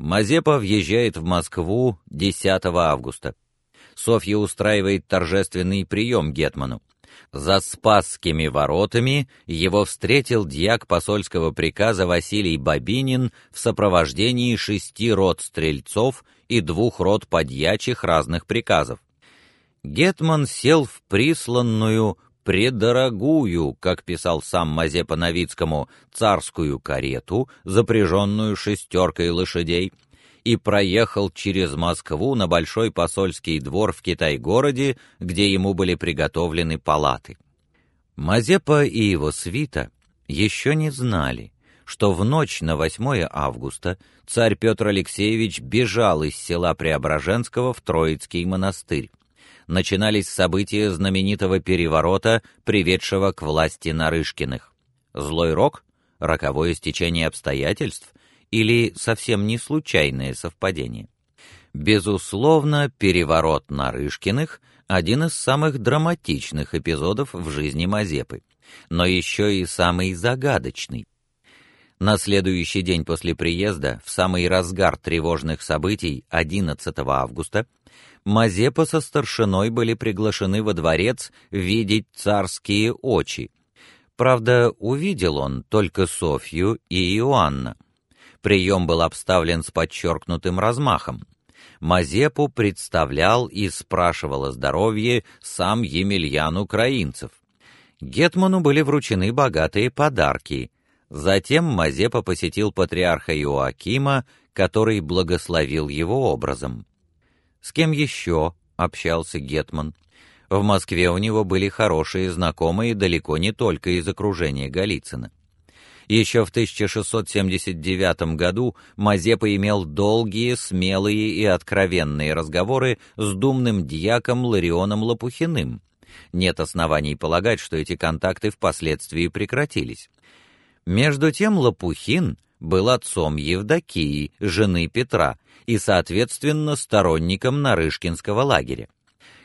Мазепа въезжает в Москву 10 августа. Софья устраивает торжественный прием гетману. За Спасскими воротами его встретил дьяк посольского приказа Василий Бабинин в сопровождении шести рот стрельцов и двух рот подьячих разных приказов. Гетман сел в присланную предорогую, как писал сам Мазепа Новицкому, царскую карету, запряженную шестеркой лошадей, и проехал через Москву на большой посольский двор в Китай-городе, где ему были приготовлены палаты. Мазепа и его свита еще не знали, что в ночь на 8 августа царь Петр Алексеевич бежал из села Преображенского в Троицкий монастырь. Начинались события знаменитого переворота, приведшего к власти Нарышкиных. Злой рок, роковое стечение обстоятельств или совсем не случайное совпадение. Безусловно, переворот Нарышкиных один из самых драматичных эпизодов в жизни Мазепы, но еще и самый загадочный. На следующий день после приезда, в самый разгар тревожных событий 11 августа, Мазепа со старшиной были приглашены во дворец видеть царские очи. Правда, увидел он только Софью и Иоанна. Прием был обставлен с подчеркнутым размахом. Мазепу представлял и спрашивал о здоровье сам Емельян Украинцев. Гетману были вручены богатые подарки. Затем Мазепа посетил патриарха Иоакима, который благословил его образом. С кем еще общался гетман? В Москве у него были хорошие знакомые далеко не только из окружения Голицына. Еще в 1679 году Мазепа имел долгие, смелые и откровенные разговоры с думным дьяком Ларионом Лопухиным. Нет оснований полагать, что эти контакты впоследствии прекратились. Между тем Лопухин был отцом Евдокии, жены Петра, и, соответственно, сторонником Нарышкинского лагеря.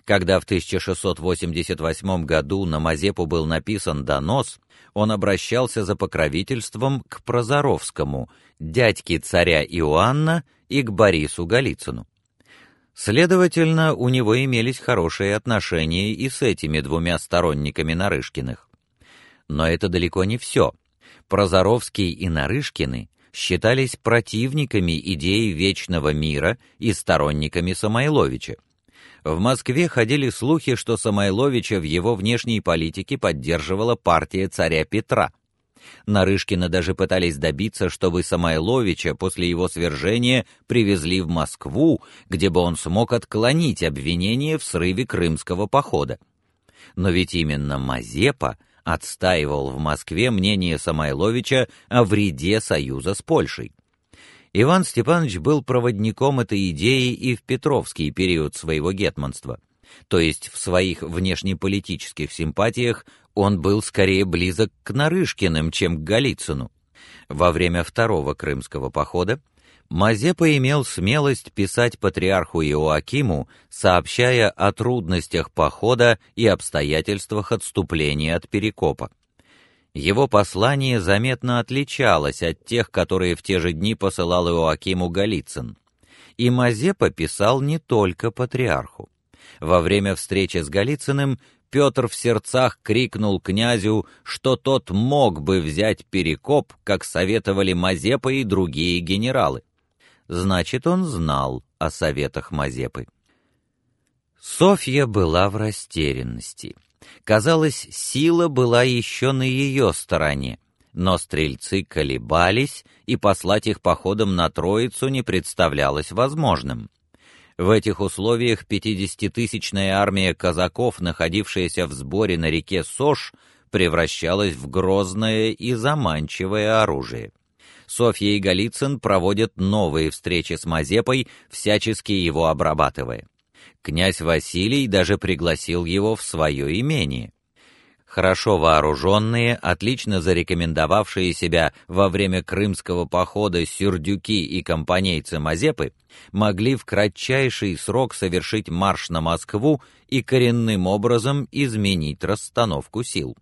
Когда в 1688 году на Мазепу был написан донос, он обращался за покровительством к Прозоровскому, дядьке царя Иоанна, и к Борису Голицыну. Следовательно, у него имелись хорошие отношения и с этими двумя сторонниками Нарышкиных. Но это далеко не все. Прозоровский и Нарышкины считались противниками идеи вечного мира и сторонниками Самойловича. В Москве ходили слухи, что Самойловича в его внешней политике поддерживала партия царя Петра. Нарышкины даже пытались добиться, чтобы Самойловича после его свержения привезли в Москву, где бы он смог отклонить обвинение в срыве крымского похода. Но ведь именно Мазепа отстаивал в Москве мнение Самойловича о вреде союза с Польшей. Иван Степанович был проводником этой идеи и в Петровский период своего гетманства. То есть в своих внешнеполитических симпатиях он был скорее близок к Нарышкиным, чем к Голицыну. Во время второго крымского похода Мазепа имел смелость писать патриарху Иоакиму, сообщая о трудностях похода и обстоятельствах отступления от Перекопа. Его послание заметно отличалось от тех, которые в те же дни посылал Иоакиму Голицын. И Мазепа писал не только патриарху. Во время встречи с Голицыным Петр в сердцах крикнул князю, что тот мог бы взять Перекоп, как советовали Мазепа и другие генералы. Значит, он знал о советах Мазепы. Софья была в растерянности. Казалось, сила была еще на ее стороне, но стрельцы колебались, и послать их походом на Троицу не представлялось возможным. В этих условиях пятидесятитысячная армия казаков, находившаяся в сборе на реке Сош, превращалась в грозное и заманчивое оружие. Софья и Голицын проводят новые встречи с Мазепой, всячески его обрабатывая. Князь Василий даже пригласил его в свое имение. Хорошо вооруженные, отлично зарекомендовавшие себя во время крымского похода сюрдюки и компанейцы Мазепы могли в кратчайший срок совершить марш на Москву и коренным образом изменить расстановку сил.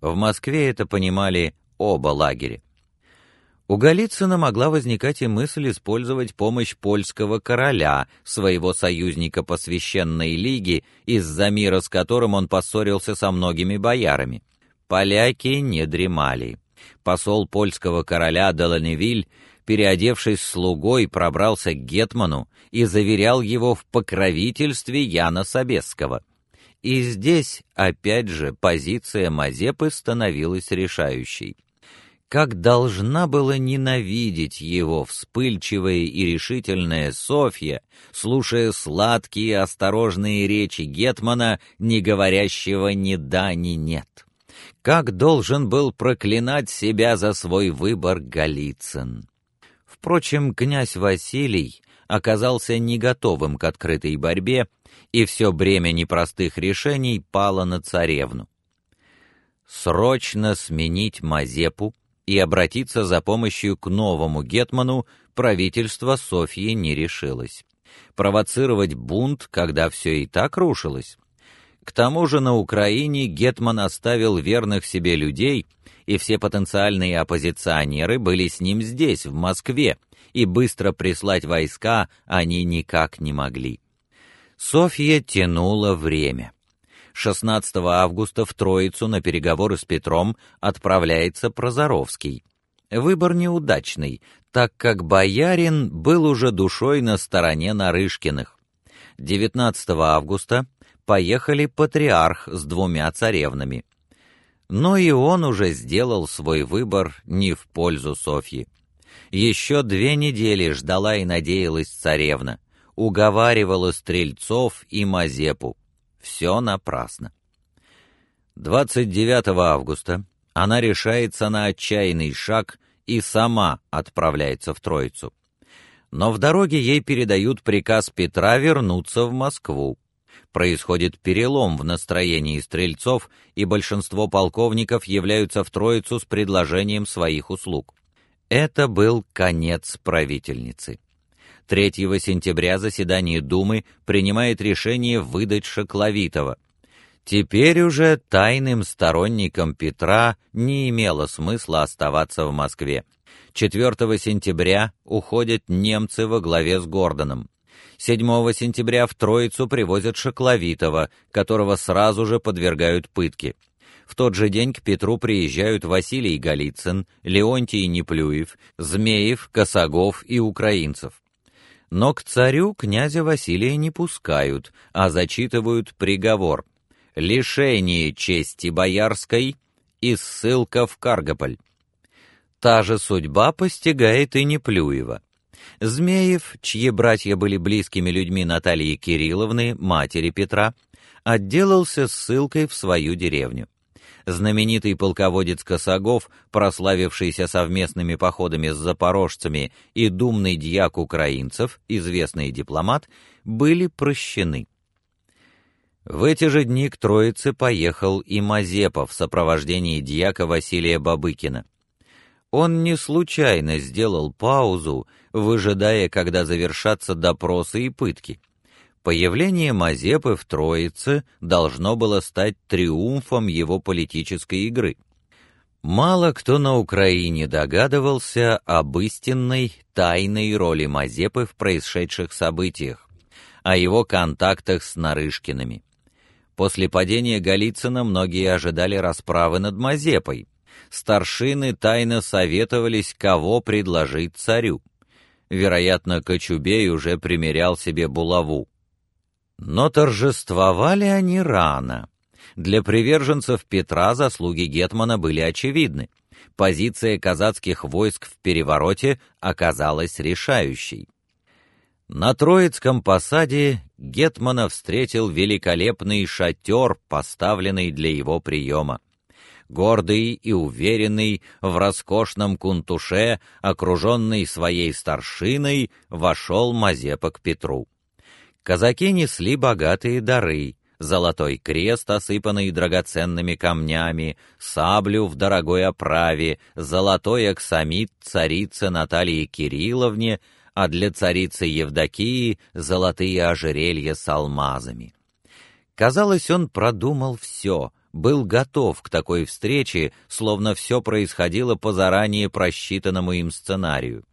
В Москве это понимали оба лагеря. У Голицына могла возникать и мысль использовать помощь польского короля, своего союзника по священной лиге, из-за мира с которым он поссорился со многими боярами. Поляки не дремали. Посол польского короля Деланевиль, переодевшись слугой, пробрался к гетману и заверял его в покровительстве Яна Собесского. И здесь опять же позиция Мазепы становилась решающей как должна была ненавидеть его вспыльчивая и решительная Софья, слушая сладкие осторожные речи гетмана, не говорящего ни да, ни нет. Как должен был проклинать себя за свой выбор Голицын. Впрочем, князь Василий оказался не готовым к открытой борьбе, и все бремя непростых решений пало на царевну. Срочно сменить Мазепу, и обратиться за помощью к новому гетману правительство Софьи не решилось. Провоцировать бунт, когда все и так рушилось. К тому же на Украине гетман оставил верных себе людей, и все потенциальные оппозиционеры были с ним здесь, в Москве, и быстро прислать войска они никак не могли. Софья тянула время. 16 августа в Троицу на переговоры с Петром отправляется Прозоровский. Выбор неудачный, так как боярин был уже душой на стороне Нарышкиных. 19 августа поехали патриарх с двумя царевнами. Но и он уже сделал свой выбор не в пользу Софьи. Еще две недели ждала и надеялась царевна, уговаривала стрельцов и Мазепу. Все напрасно. 29 августа она решается на отчаянный шаг и сама отправляется в Троицу. Но в дороге ей передают приказ Петра вернуться в Москву. Происходит перелом в настроении стрельцов, и большинство полковников являются в Троицу с предложением своих услуг. Это был конец правительницы. 3 сентября заседание Думы принимает решение выдать Шакловитова. Теперь уже тайным сторонникам Петра не имело смысла оставаться в Москве. 4 сентября уходят немцы во главе с Гордоном. 7 сентября в Троицу привозят Шакловитова, которого сразу же подвергают пытке. В тот же день к Петру приезжают Василий Голицын, Леонтий Неплюев, Змеев, Косогов и украинцев но к царю князя Василия не пускают, а зачитывают приговор: лишение чести боярской и ссылка в Каргополь. Та же судьба постигает и Неплюева. Змеев, чьи братья были близкими людьми Натальи Кирилловны, матери Петра, отделался ссылкой в свою деревню знаменитый полководец Косогов, прославившийся совместными походами с запорожцами, и думный дьяк украинцев, известный дипломат, были прощены. В эти же дни к Троице поехал и Мазепа в сопровождении дьяка Василия Бабыкина. Он не случайно сделал паузу, выжидая, когда завершатся допросы и пытки. Появление Мазепы в Троице должно было стать триумфом его политической игры. Мало кто на Украине догадывался об истинной тайной роли Мазепы в происшедших событиях, о его контактах с Нарышкиными. После падения Голицына многие ожидали расправы над Мазепой. Старшины тайно советовались, кого предложить царю. Вероятно, Кочубей уже примерял себе булаву. Но торжествовали они рано. Для приверженцев Петра заслуги гетмана были очевидны. Позиция казацких войск в перевороте оказалась решающей. На Троицком посаде гетмана встретил великолепный шатер, поставленный для его приема. Гордый и уверенный в роскошном кунтуше, окруженный своей старшиной, вошел Мазепа к Петру. Казаки несли богатые дары: золотой крест, осыпанный драгоценными камнями, саблю в дорогой оправе, золотой аксамит царице Наталье Кирилловне, а для царицы Евдокии золотые ожерелья с алмазами. Казалось, он продумал все, был готов к такой встрече, словно все происходило по заранее просчитанному им сценарию.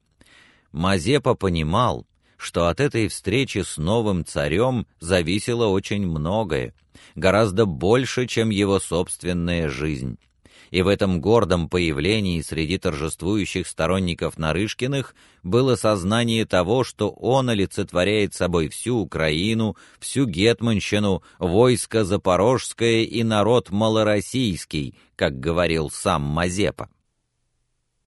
Мазепа понимал, что от этой встречи с новым царем зависело очень многое, гораздо больше, чем его собственная жизнь и в этом гордом появлении среди торжествующих сторонников Нарышкиных было сознание того, что он олицетворяет собой всю Украину, всю Гетманщину, войско Запорожское и народ малороссийский, как говорил сам Мазепа.